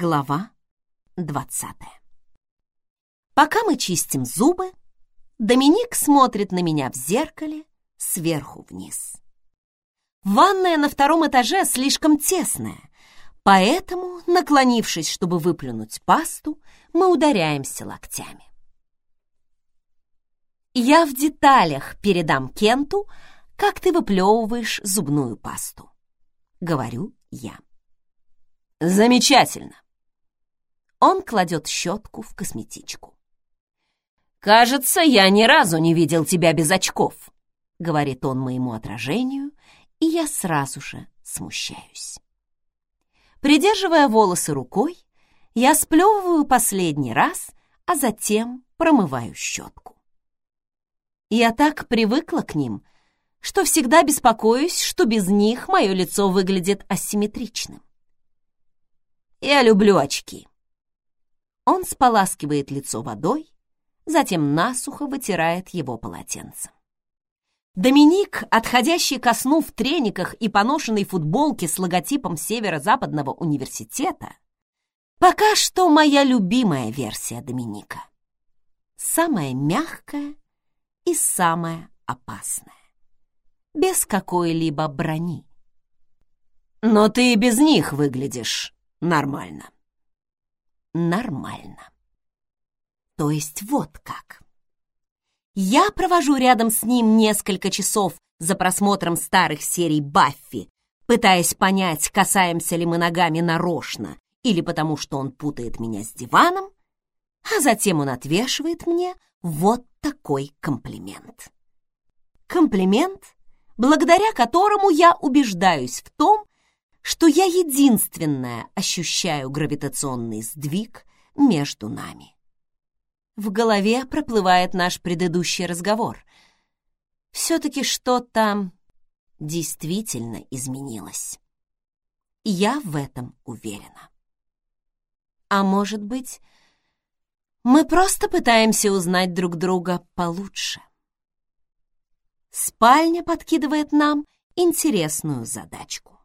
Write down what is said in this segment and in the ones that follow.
Глава двадцатая. Пока мы чистим зубы, Доминик смотрит на меня в зеркале сверху вниз. Ванная на втором этаже слишком тесная, поэтому, наклонившись, чтобы выплюнуть пасту, мы ударяемся локтями. Я в деталях передам Кенту, как ты выплевываешь зубную пасту. Говорю я. Замечательно. Он кладет щетку в косметичку. «Кажется, я ни разу не видел тебя без очков», — говорит он моему отражению, и я сразу же смущаюсь. Придерживая волосы рукой, я сплевываю последний раз, а затем промываю щетку. Я так привыкла к ним, что всегда беспокоюсь, что без них мое лицо выглядит асимметричным. Я люблю очки. Он споласкивает лицо водой, затем насухо вытирает его полотенцем. Доминик, отходящий ко сну в трениках и поношенной футболке с логотипом Северо-Западного университета, пока что моя любимая версия Доминика. Самая мягкая и самая опасная. Без какой-либо брони. Но ты и без них выглядишь нормально. Нормально. То есть вот как. Я провожу рядом с ним несколько часов за просмотром старых серий Баффи, пытаясь понять, касаемся ли мы ногами нарочно или потому, что он путает меня с диваном, а затем он отвешивает мне вот такой комплимент. Комплимент, благодаря которому я убеждаюсь в том, что я единственная ощущаю гравитационный сдвиг между нами. В голове проплывает наш предыдущий разговор. Все-таки что-то действительно изменилось. Я в этом уверена. А может быть, мы просто пытаемся узнать друг друга получше. Спальня подкидывает нам интересную задачку.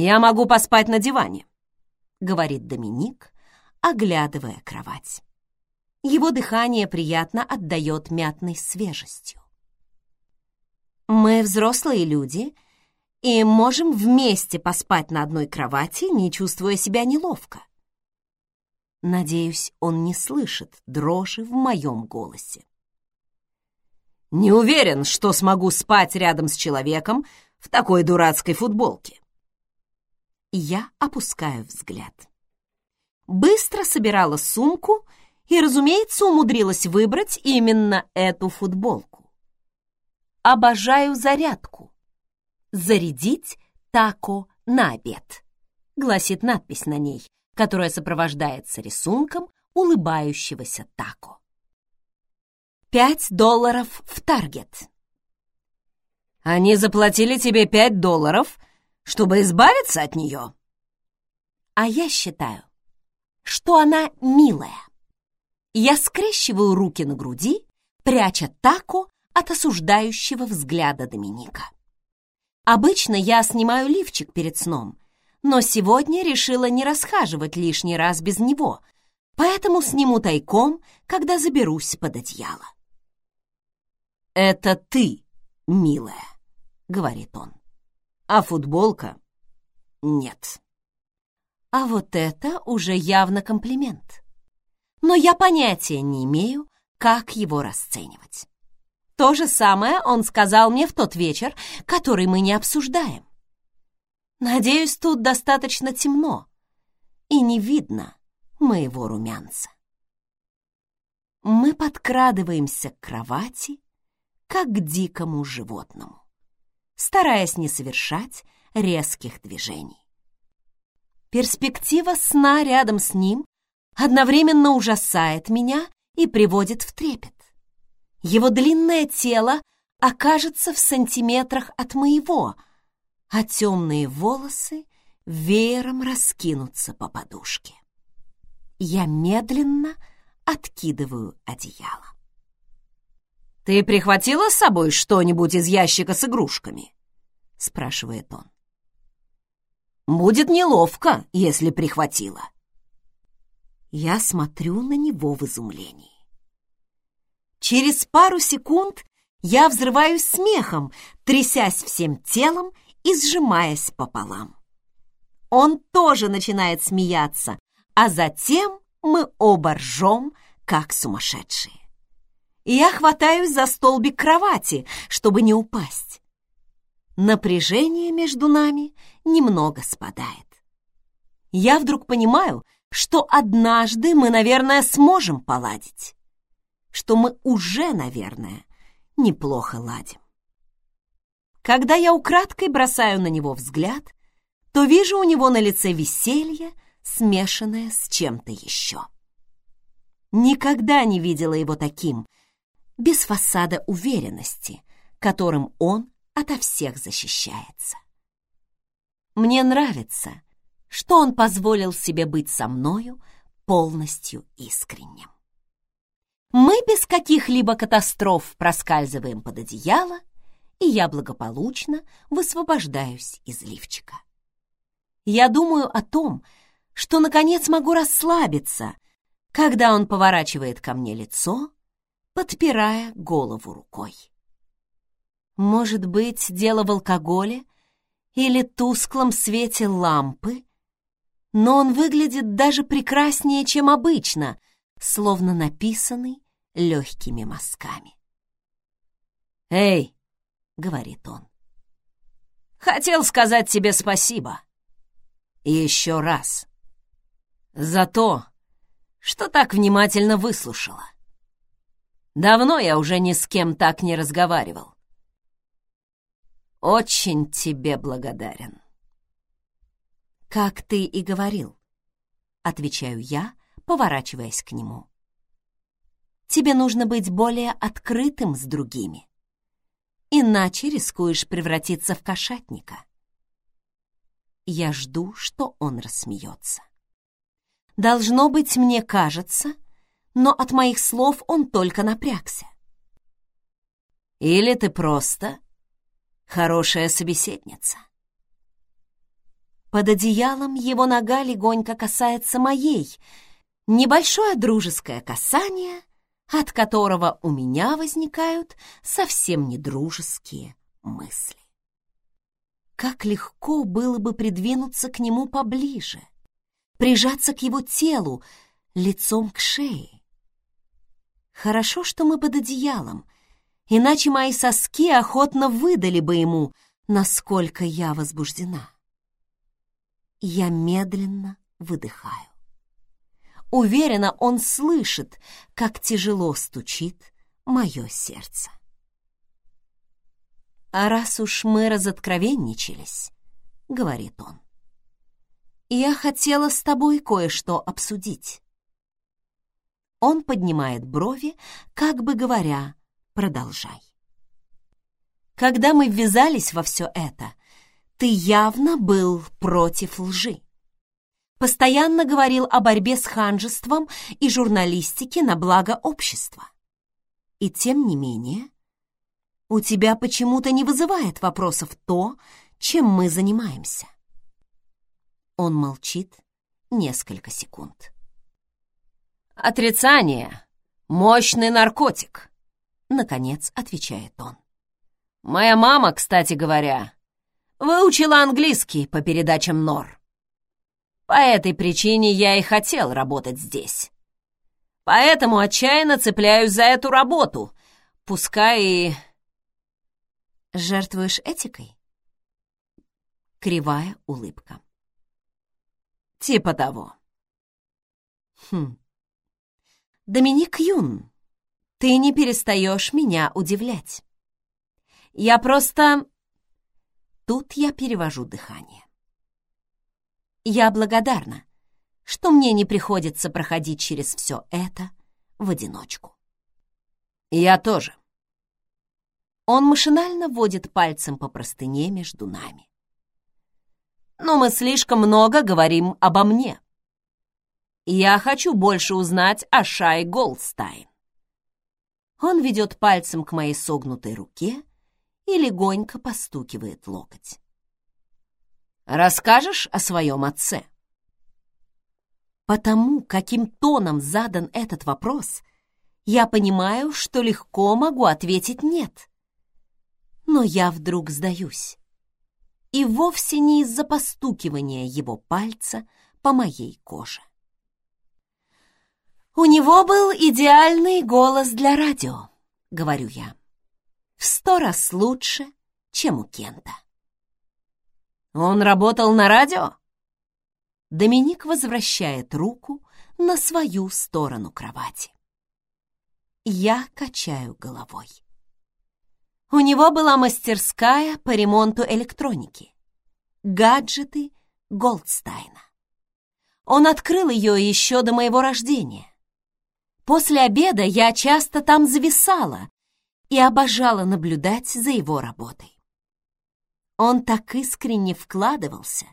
«Я могу поспать на диване», — говорит Доминик, оглядывая кровать. Его дыхание приятно отдает мятной свежестью. «Мы взрослые люди и можем вместе поспать на одной кровати, не чувствуя себя неловко». Надеюсь, он не слышит дрожи в моем голосе. «Не уверен, что смогу спать рядом с человеком в такой дурацкой футболке», я опускаю взгляд. Быстро собирала сумку и, разумеется, умудрилась выбрать именно эту футболку. Обожаю зарядку. «Зарядить тако на обед», — гласит надпись на ней, которая сопровождается рисунком улыбающегося тако. «Пять долларов в Таргет». «Они заплатили тебе пять долларов чтобы избавиться от нее. А я считаю, что она милая. Я скрещиваю руки на груди, пряча тако от осуждающего взгляда Доминика. Обычно я снимаю лифчик перед сном, но сегодня решила не расхаживать лишний раз без него, поэтому сниму тайком, когда заберусь под одеяло. «Это ты, милая», — говорит он а футболка — нет. А вот это уже явно комплимент. Но я понятия не имею, как его расценивать. То же самое он сказал мне в тот вечер, который мы не обсуждаем. Надеюсь, тут достаточно темно и не видно моего румянца. Мы подкрадываемся к кровати, как к дикому животному стараясь не совершать резких движений. Перспектива сна рядом с ним одновременно ужасает меня и приводит в трепет. Его длинное тело окажется в сантиметрах от моего, а темные волосы веером раскинутся по подушке. Я медленно откидываю одеяло. «Ты прихватила с собой что-нибудь из ящика с игрушками?» — спрашивает он. Будет неловко, если прихватила. Я смотрю на него в изумлении. Через пару секунд я взрываюсь смехом, трясясь всем телом и сжимаясь пополам. Он тоже начинает смеяться, а затем мы оба ржем, как сумасшедшие. Я хватаюсь за столбик кровати, чтобы не упасть. Напряжение между нами немного спадает. Я вдруг понимаю, что однажды мы, наверное, сможем поладить. Что мы уже, наверное, неплохо ладим. Когда я украдкой бросаю на него взгляд, то вижу у него на лице веселье, смешанное с чем-то еще. Никогда не видела его таким, без фасада уверенности, которым он ото всех защищается. Мне нравится, что он позволил себе быть со мною полностью искренним. Мы без каких-либо катастроф проскальзываем под одеяло, и я благополучно высвобождаюсь из лифчика. Я думаю о том, что, наконец, могу расслабиться, когда он поворачивает ко мне лицо, подпирая голову рукой. Может быть, дело в алкоголе или тусклом свете лампы, но он выглядит даже прекраснее, чем обычно, словно написанный легкими мазками. «Эй!» — говорит он. «Хотел сказать тебе спасибо. еще раз. За то, что так внимательно выслушала. Давно я уже ни с кем так не разговаривал. Очень тебе благодарен». «Как ты и говорил», — отвечаю я, поворачиваясь к нему. «Тебе нужно быть более открытым с другими, иначе рискуешь превратиться в кошатника». Я жду, что он рассмеется. Должно быть, мне кажется, но от моих слов он только напрягся. «Или ты просто хорошая собеседница?» Под одеялом его нога легонько касается моей — Небольшое дружеское касание, от которого у меня возникают совсем недружеские мысли. Как легко было бы придвинуться к нему поближе, прижаться к его телу, лицом к шее. Хорошо, что мы под одеялом, иначе мои соски охотно выдали бы ему, насколько я возбуждена. Я медленно выдыхаю. Уверена, он слышит, как тяжело стучит мое сердце. «А раз уж мы разоткровенничались», — говорит он, — «я хотела с тобой кое-что обсудить». Он поднимает брови, как бы говоря, «продолжай». Когда мы ввязались во все это, ты явно был против лжи постоянно говорил о борьбе с ханжеством и журналистике на благо общества. И тем не менее, у тебя почему-то не вызывает вопросов то, чем мы занимаемся. Он молчит несколько секунд. «Отрицание — мощный наркотик», — наконец отвечает он. «Моя мама, кстати говоря, выучила английский по передачам НОР. По этой причине я и хотел работать здесь. Поэтому отчаянно цепляюсь за эту работу, пускай и... Жертвуешь этикой? Кривая улыбка. Типа того. Хм. Доминик Юн, ты не перестаешь меня удивлять. Я просто... Тут я перевожу дыхание. Я благодарна, что мне не приходится проходить через все это в одиночку. Я тоже. Он машинально водит пальцем по простыне между нами. Но мы слишком много говорим обо мне. Я хочу больше узнать о Шай Голдстайн. Он ведет пальцем к моей согнутой руке и легонько постукивает локоть. Расскажешь о своем отце?» Потому, каким тоном задан этот вопрос, я понимаю, что легко могу ответить «нет». Но я вдруг сдаюсь. И вовсе не из-за постукивания его пальца по моей коже. «У него был идеальный голос для радио», — говорю я. «В сто раз лучше, чем у Кента». «Он работал на радио?» Доминик возвращает руку на свою сторону кровати. Я качаю головой. У него была мастерская по ремонту электроники. Гаджеты Голдстайна. Он открыл ее еще до моего рождения. После обеда я часто там зависала и обожала наблюдать за его работой. Он так искренне вкладывался,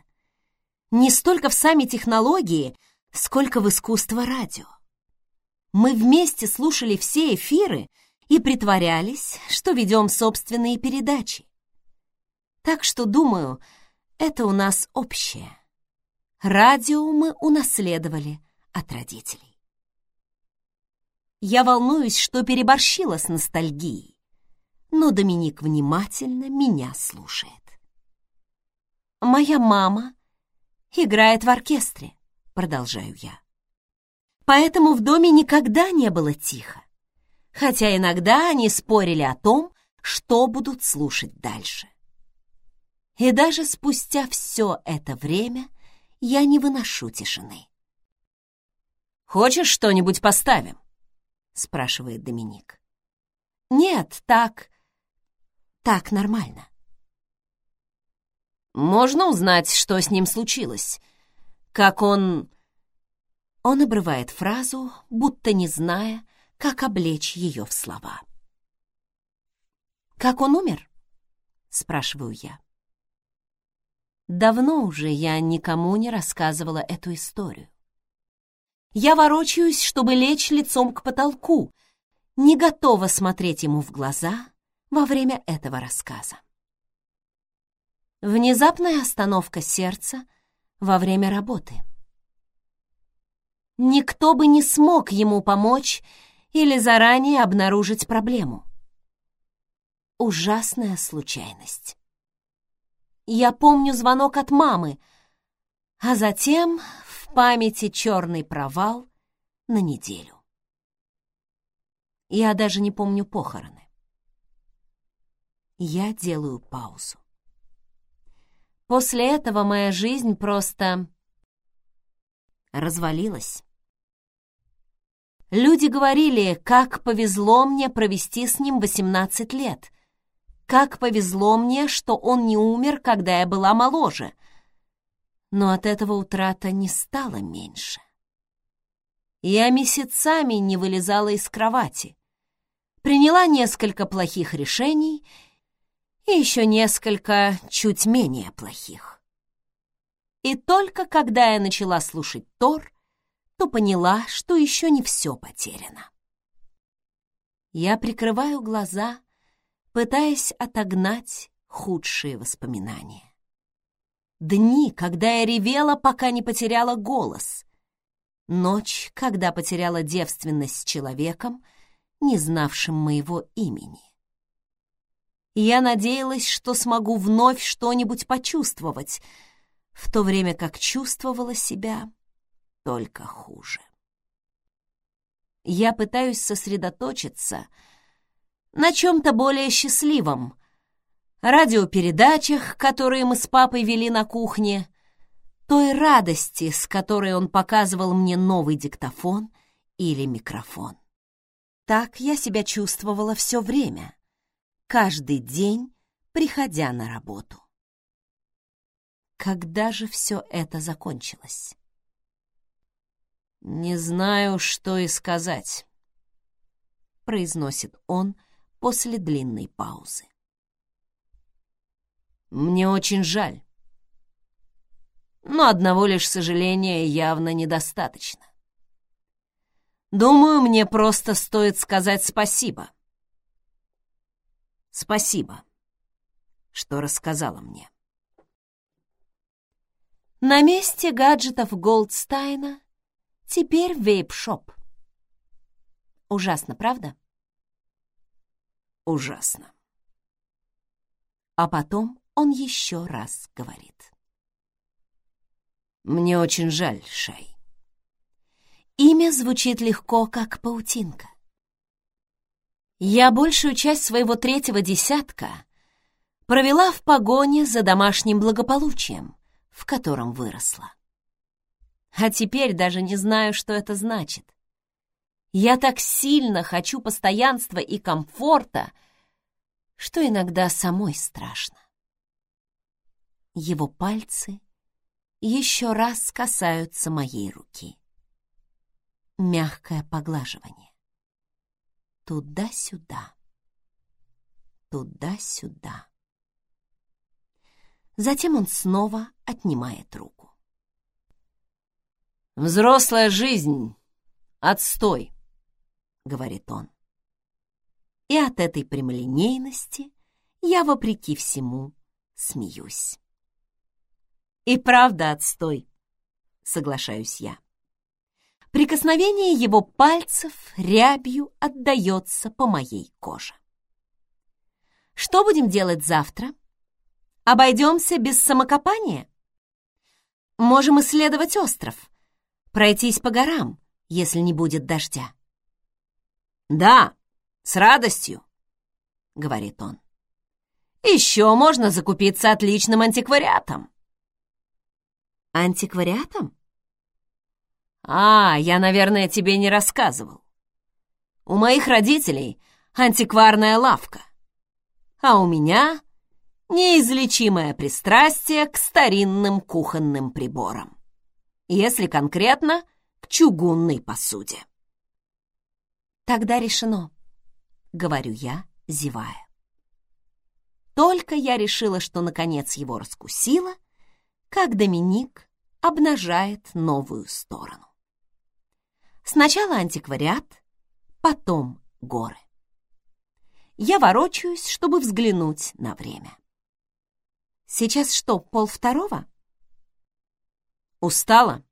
не столько в сами технологии, сколько в искусство радио. Мы вместе слушали все эфиры и притворялись, что ведем собственные передачи. Так что, думаю, это у нас общее. Радио мы унаследовали от родителей. Я волнуюсь, что переборщила с ностальгией, но Доминик внимательно меня слушает. Моя мама играет в оркестре, продолжаю я. Поэтому в доме никогда не было тихо, хотя иногда они спорили о том, что будут слушать дальше. И даже спустя все это время я не выношу тишины. «Хочешь что-нибудь поставим?» — спрашивает Доминик. «Нет, так... так нормально». Можно узнать, что с ним случилось? Как он...» Он обрывает фразу, будто не зная, как облечь ее в слова. «Как он умер?» — спрашиваю я. Давно уже я никому не рассказывала эту историю. Я ворочаюсь, чтобы лечь лицом к потолку, не готова смотреть ему в глаза во время этого рассказа. Внезапная остановка сердца во время работы. Никто бы не смог ему помочь или заранее обнаружить проблему. Ужасная случайность. Я помню звонок от мамы, а затем памяти черный провал на неделю. Я даже не помню похороны. Я делаю паузу. После этого моя жизнь просто развалилась. Люди говорили, как повезло мне провести с ним 18 лет. Как повезло мне, что он не умер, когда я была моложе. Но от этого утрата не стало меньше. Я месяцами не вылезала из кровати. Приняла несколько плохих решений и еще несколько чуть менее плохих. И только когда я начала слушать Тор, то поняла, что еще не все потеряно. Я прикрываю глаза, пытаясь отогнать худшие воспоминания. Дни, когда я ревела, пока не потеряла голос. Ночь, когда потеряла девственность с человеком, не знавшим моего имени я надеялась, что смогу вновь что-нибудь почувствовать, в то время как чувствовала себя только хуже. Я пытаюсь сосредоточиться на чем-то более счастливом, радиопередачах, которые мы с папой вели на кухне, той радости, с которой он показывал мне новый диктофон или микрофон. Так я себя чувствовала все время — каждый день, приходя на работу. Когда же все это закончилось? «Не знаю, что и сказать», — произносит он после длинной паузы. «Мне очень жаль. Но одного лишь сожаления явно недостаточно. Думаю, мне просто стоит сказать спасибо. Спасибо, что рассказала мне. На месте гаджетов Голдстайна теперь вейп-шоп. Ужасно, правда? Ужасно. А потом он еще раз говорит. Мне очень жаль, Шай. Имя звучит легко, как паутинка. Я большую часть своего третьего десятка провела в погоне за домашним благополучием, в котором выросла. А теперь даже не знаю, что это значит. Я так сильно хочу постоянства и комфорта, что иногда самой страшно. Его пальцы еще раз касаются моей руки. Мягкое поглаживание. Туда-сюда. Туда-сюда. Затем он снова отнимает руку. «Взрослая жизнь — отстой», — говорит он. И от этой прямолинейности я, вопреки всему, смеюсь. «И правда отстой», — соглашаюсь я. Прикосновение его пальцев рябью отдается по моей коже. Что будем делать завтра? Обойдемся без самокопания? Можем исследовать остров, пройтись по горам, если не будет дождя. «Да, с радостью», — говорит он. «Еще можно закупиться отличным антиквариатом». «Антиквариатом?» «А, я, наверное, тебе не рассказывал. У моих родителей антикварная лавка, а у меня неизлечимое пристрастие к старинным кухонным приборам. Если конкретно, к чугунной посуде». «Тогда решено», — говорю я, зевая. Только я решила, что наконец его раскусила, как Доминик обнажает новую сторону. Сначала антиквариат, потом горы. Я ворочаюсь, чтобы взглянуть на время. Сейчас что, пол второго? Устала?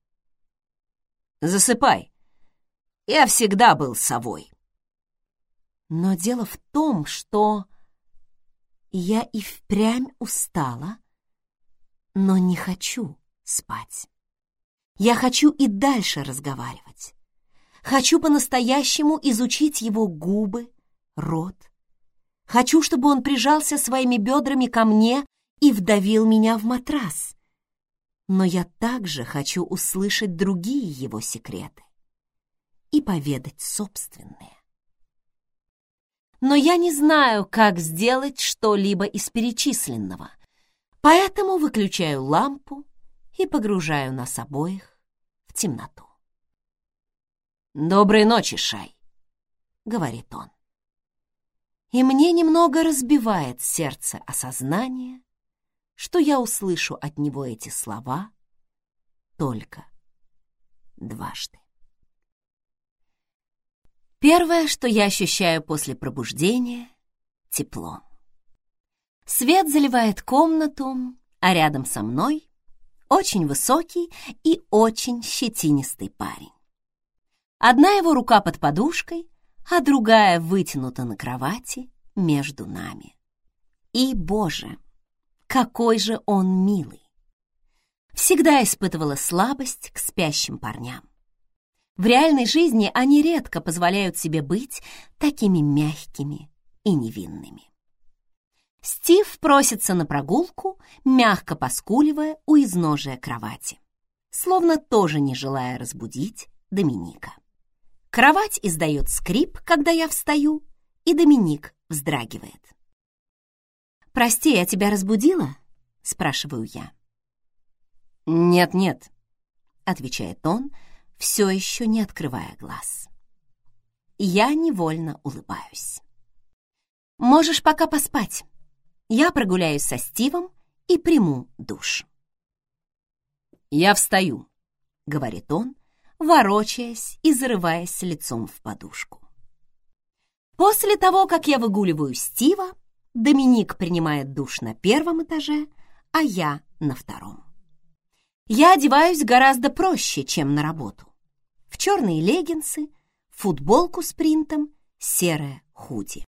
Засыпай. Я всегда был совой. Но дело в том, что я и впрямь устала, но не хочу спать. Я хочу и дальше разговаривать. Хочу по-настоящему изучить его губы, рот. Хочу, чтобы он прижался своими бедрами ко мне и вдавил меня в матрас. Но я также хочу услышать другие его секреты и поведать собственные. Но я не знаю, как сделать что-либо из перечисленного, поэтому выключаю лампу и погружаю нас обоих в темноту. «Доброй ночи, Шай», — говорит он. И мне немного разбивает сердце осознание, что я услышу от него эти слова только дважды. Первое, что я ощущаю после пробуждения — тепло. Свет заливает комнату, а рядом со мной очень высокий и очень щетинистый парень. Одна его рука под подушкой, а другая вытянута на кровати между нами. И, боже, какой же он милый! Всегда испытывала слабость к спящим парням. В реальной жизни они редко позволяют себе быть такими мягкими и невинными. Стив просится на прогулку, мягко поскуливая у изножия кровати, словно тоже не желая разбудить Доминика. Кровать издает скрип, когда я встаю, и Доминик вздрагивает. «Прости, я тебя разбудила?» — спрашиваю я. «Нет-нет», — отвечает он, все еще не открывая глаз. Я невольно улыбаюсь. «Можешь пока поспать. Я прогуляюсь со Стивом и приму душ». «Я встаю», — говорит он, ворочаясь и зарываясь лицом в подушку. После того, как я выгуливаю Стива, Доминик принимает душ на первом этаже, а я на втором. Я одеваюсь гораздо проще, чем на работу. В черные леггинсы, футболку с принтом, серое худи.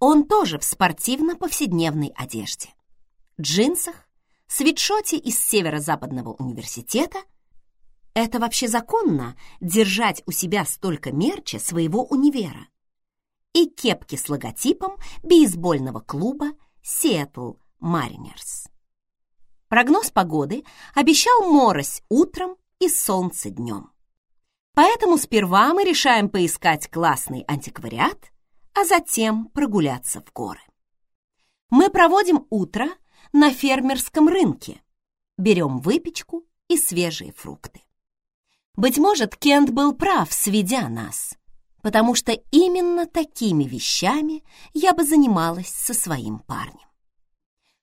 Он тоже в спортивно-повседневной одежде. Джинсах, свитшоте из Северо-Западного университета. Это вообще законно держать у себя столько мерча своего универа. И кепки с логотипом бейсбольного клуба Seattle Mariners. Прогноз погоды обещал морось утром и солнце днем. Поэтому сперва мы решаем поискать классный антиквариат, а затем прогуляться в горы. Мы проводим утро на фермерском рынке, берем выпечку и свежие фрукты. Быть может, Кент был прав, сведя нас, потому что именно такими вещами я бы занималась со своим парнем.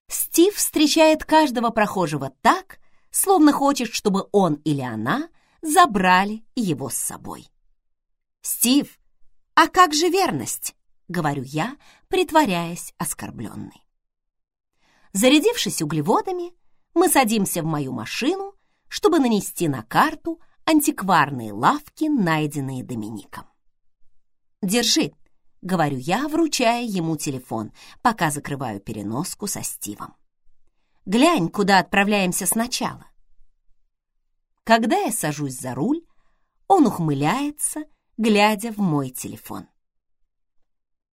Стив встречает каждого прохожего так, словно хочет, чтобы он или она забрали его с собой. «Стив, а как же верность?» — говорю я, притворяясь оскорбленной. Зарядившись углеводами, мы садимся в мою машину, чтобы нанести на карту антикварные лавки, найденные Домиником. «Держи», говорю я, вручая ему телефон, пока закрываю переноску со Стивом. Глянь, куда отправляемся сначала. Когда я сажусь за руль, он ухмыляется, глядя в мой телефон.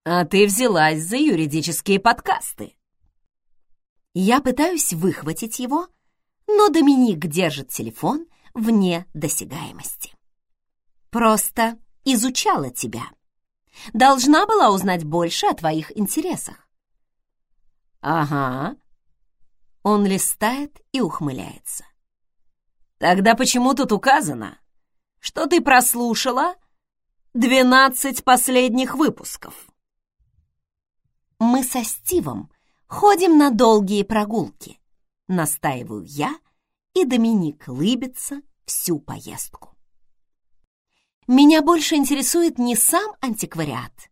«А ты взялась за юридические подкасты!» Я пытаюсь выхватить его, но Доминик держит телефон вне досягаемости. «Просто изучала тебя», Должна была узнать больше о твоих интересах. Ага. Он листает и ухмыляется. Тогда почему тут указано, что ты прослушала двенадцать последних выпусков? Мы со Стивом ходим на долгие прогулки, настаиваю я, и Доминик лыбится всю поездку. Меня больше интересует не сам антиквариат,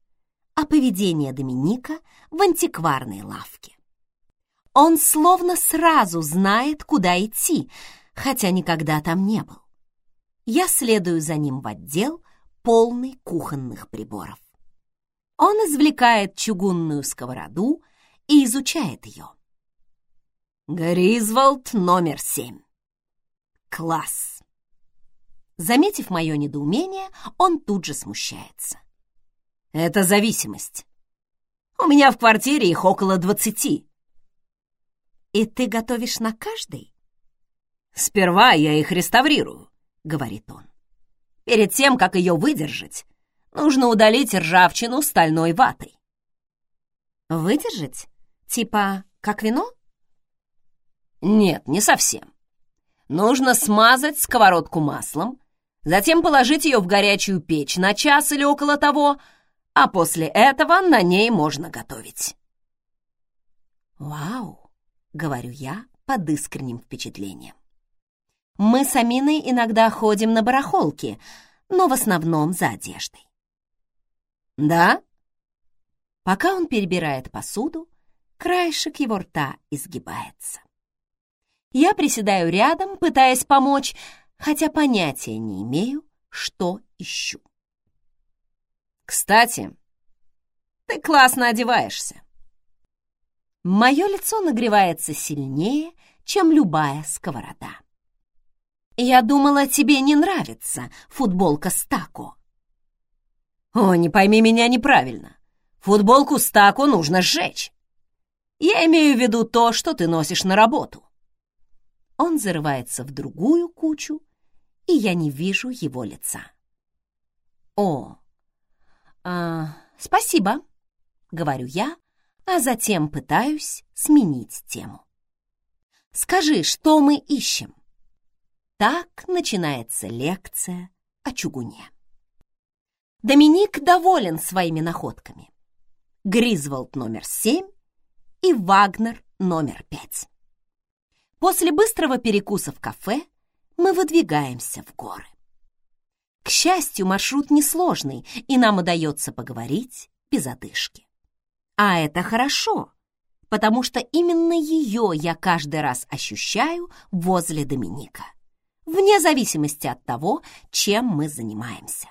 а поведение Доминика в антикварной лавке. Он словно сразу знает, куда идти, хотя никогда там не был. Я следую за ним в отдел, полный кухонных приборов. Он извлекает чугунную сковороду и изучает ее. Гризволд номер семь. Класс. Заметив мое недоумение, он тут же смущается. «Это зависимость. У меня в квартире их около двадцати». «И ты готовишь на каждый?» «Сперва я их реставрирую», — говорит он. «Перед тем, как ее выдержать, нужно удалить ржавчину стальной ватой». «Выдержать? Типа как вино?» «Нет, не совсем. Нужно смазать сковородку маслом, затем положить ее в горячую печь на час или около того, а после этого на ней можно готовить. «Вау!» — говорю я под искренним впечатлением. Мы с Аминой иногда ходим на барахолки, но в основном за одеждой. «Да?» Пока он перебирает посуду, краешек его рта изгибается. Я приседаю рядом, пытаясь помочь, хотя понятия не имею, что ищу. Кстати, ты классно одеваешься. Мое лицо нагревается сильнее, чем любая сковорода. Я думала, тебе не нравится футболка с тако. О, не пойми меня неправильно. Футболку с тако нужно сжечь. Я имею в виду то, что ты носишь на работу. Он зарывается в другую кучу и я не вижу его лица. «О, а, спасибо», — говорю я, а затем пытаюсь сменить тему. «Скажи, что мы ищем?» Так начинается лекция о чугуне. Доминик доволен своими находками. Гризволд номер семь и Вагнер номер пять. После быстрого перекуса в кафе мы выдвигаемся в горы. К счастью, маршрут несложный, и нам удается поговорить без одышки. А это хорошо. потому что именно ее я каждый раз ощущаю возле Доминика, вне зависимости от того, чем мы занимаемся.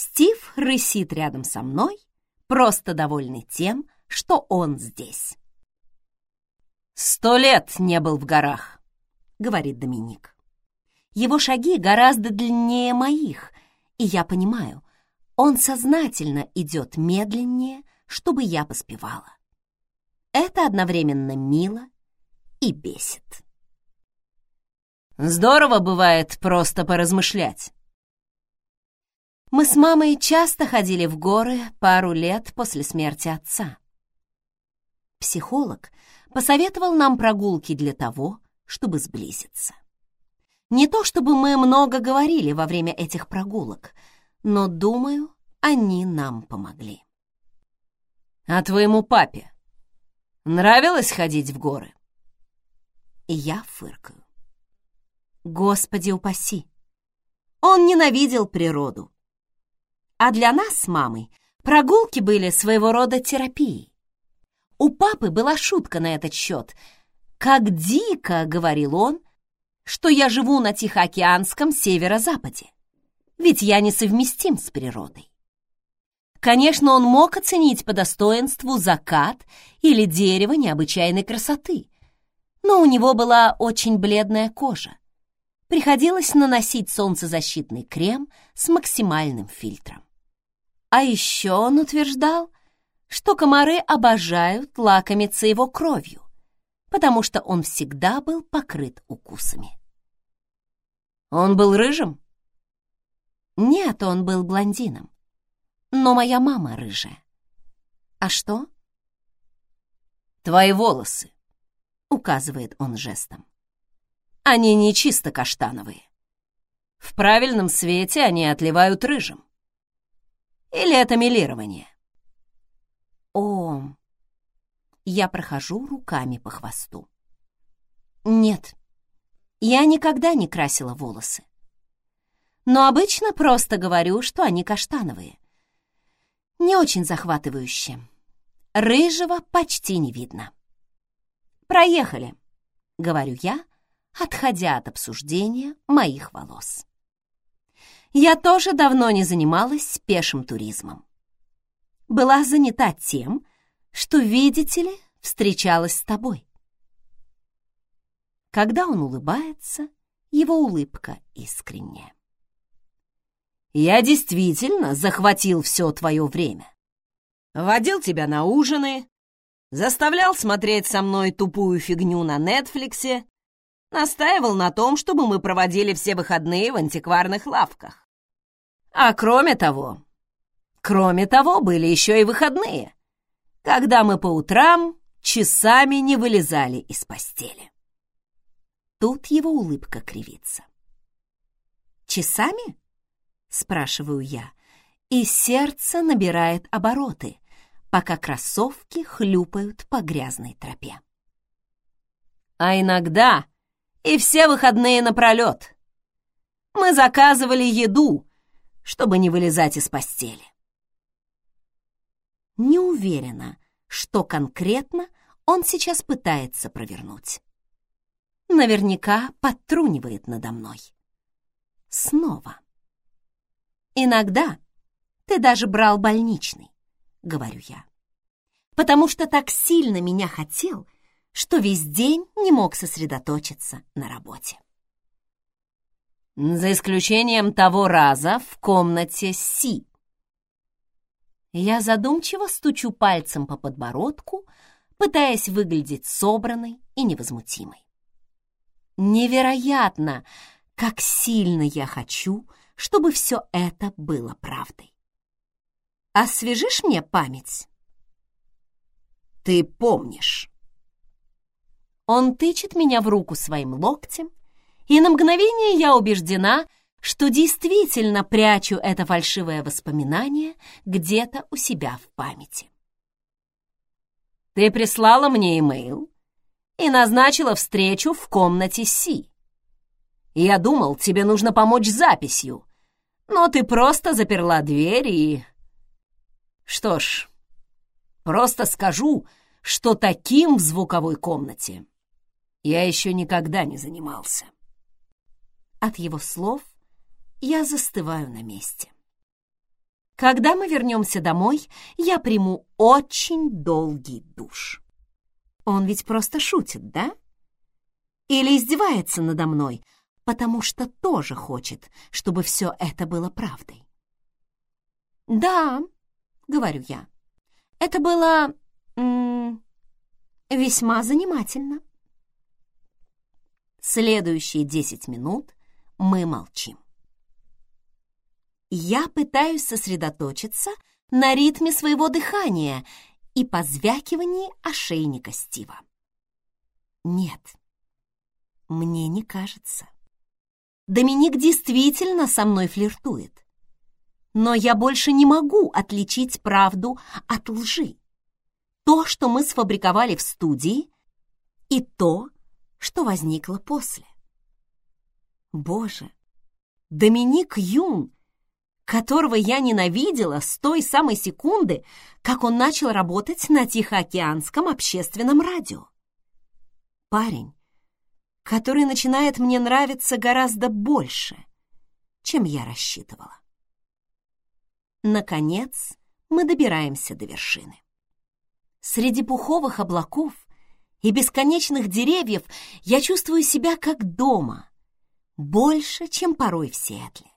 Стив рысит рядом со мной, просто довольный тем, что он здесь. «Сто лет не был в горах», — говорит Доминик. Его шаги гораздо длиннее моих, и я понимаю, он сознательно идет медленнее, чтобы я поспевала. Это одновременно мило и бесит. Здорово бывает просто поразмышлять. Мы с мамой часто ходили в горы пару лет после смерти отца. Психолог посоветовал нам прогулки для того, чтобы сблизиться. Не то чтобы мы много говорили во время этих прогулок, но, думаю, они нам помогли. А твоему папе нравилось ходить в горы? И я фыркаю. Господи упаси! Он ненавидел природу. А для нас с мамой прогулки были своего рода терапией. У папы была шутка на этот счет. «Как дико», — говорил он, — «что я живу на Тихоокеанском северо-западе, ведь я несовместим с природой». Конечно, он мог оценить по достоинству закат или дерево необычайной красоты, но у него была очень бледная кожа. Приходилось наносить солнцезащитный крем с максимальным фильтром. А еще он утверждал, что комары обожают лакомиться его кровью, потому что он всегда был покрыт укусами. Он был рыжим? Нет, он был блондином. Но моя мама рыжая. А что? Твои волосы, указывает он жестом. Они не чисто каштановые. В правильном свете они отливают рыжим. Или это милирование? О, я прохожу руками по хвосту. Нет, я никогда не красила волосы. Но обычно просто говорю, что они каштановые. Не очень захватывающе. Рыжего почти не видно. «Проехали», — говорю я, отходя от обсуждения моих волос. Я тоже давно не занималась пешим туризмом. Была занята тем, что, видите ли, встречалась с тобой. Когда он улыбается, его улыбка искренняя. Я действительно захватил все твое время. Водил тебя на ужины, заставлял смотреть со мной тупую фигню на Нетфликсе настаивал на том, чтобы мы проводили все выходные в антикварных лавках. А кроме того, кроме того, были еще и выходные, когда мы по утрам часами не вылезали из постели. Тут его улыбка кривится. «Часами?» — спрашиваю я, и сердце набирает обороты, пока кроссовки хлюпают по грязной тропе. А иногда и все выходные напролет. Мы заказывали еду, чтобы не вылезать из постели. Не уверена, что конкретно он сейчас пытается провернуть. Наверняка подтрунивает надо мной. Снова. Иногда ты даже брал больничный, говорю я, потому что так сильно меня хотел — что весь день не мог сосредоточиться на работе. За исключением того раза в комнате Си. Я задумчиво стучу пальцем по подбородку, пытаясь выглядеть собранной и невозмутимой. Невероятно, как сильно я хочу, чтобы все это было правдой. Освежишь мне память? Ты помнишь. Он тычет меня в руку своим локтем, и на мгновение я убеждена, что действительно прячу это фальшивое воспоминание где-то у себя в памяти. Ты прислала мне имейл и назначила встречу в комнате Си. Я думал, тебе нужно помочь с записью, но ты просто заперла дверь и... Что ж, просто скажу, что таким в звуковой комнате я еще никогда не занимался. От его слов я застываю на месте. Когда мы вернемся домой, я приму очень долгий душ. Он ведь просто шутит, да? Или издевается надо мной, потому что тоже хочет, чтобы все это было правдой. «Да», — говорю я, — «это было м -м, весьма занимательно». Следующие десять минут мы молчим. Я пытаюсь сосредоточиться на ритме своего дыхания и позвякивании ошейника Стива. Нет, мне не кажется. Доминик действительно со мной флиртует. Но я больше не могу отличить правду от лжи. То, что мы сфабриковали в студии, и то, что возникло после. Боже, Доминик Юн которого я ненавидела с той самой секунды, как он начал работать на Тихоокеанском общественном радио. Парень, который начинает мне нравиться гораздо больше, чем я рассчитывала. Наконец, мы добираемся до вершины. Среди пуховых облаков и бесконечных деревьев я чувствую себя как дома, больше, чем порой в Сиэтле.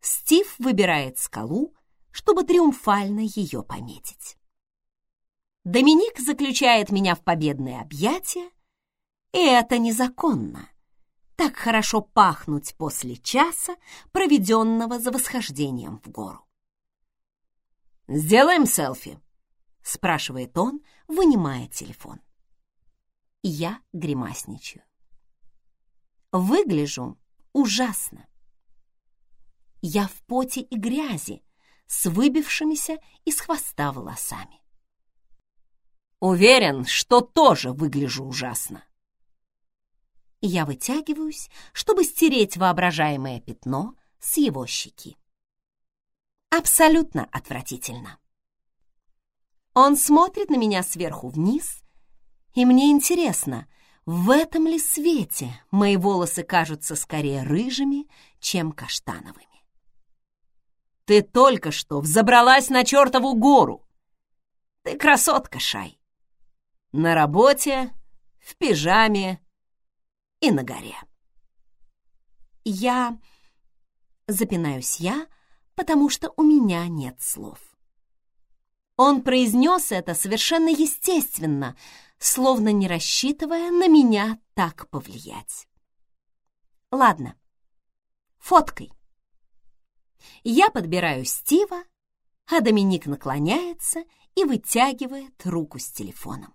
Стив выбирает скалу, чтобы триумфально ее пометить. Доминик заключает меня в победное объятие, и это незаконно. Так хорошо пахнуть после часа, проведенного за восхождением в гору. «Сделаем селфи?» — спрашивает он, вынимая телефон. Я гримасничаю. Выгляжу ужасно. Я в поте и грязи, с выбившимися из хвоста волосами. Уверен, что тоже выгляжу ужасно. Я вытягиваюсь, чтобы стереть воображаемое пятно с его щеки. Абсолютно отвратительно. Он смотрит на меня сверху вниз, и мне интересно, в этом ли свете мои волосы кажутся скорее рыжими, чем каштановыми. Ты только что взобралась на чертову гору. Ты красотка, Шай. На работе, в пижаме и на горе. Я... Запинаюсь я, потому что у меня нет слов. Он произнес это совершенно естественно, словно не рассчитывая на меня так повлиять. Ладно, фоткой. Я подбираю Стива, а Доминик наклоняется и вытягивает руку с телефоном.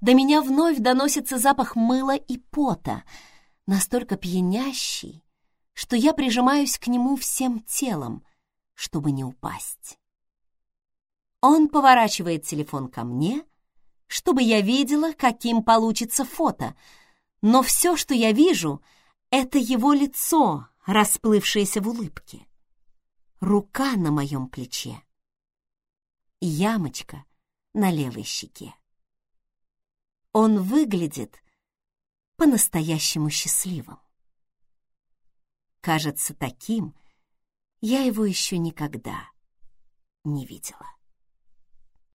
До меня вновь доносится запах мыла и пота, настолько пьянящий, что я прижимаюсь к нему всем телом, чтобы не упасть. Он поворачивает телефон ко мне, чтобы я видела, каким получится фото, но все, что я вижу, — это его лицо, расплывшееся в улыбке рука на моем плече ямочка на левой щеке. Он выглядит по-настоящему счастливым. Кажется, таким я его еще никогда не видела.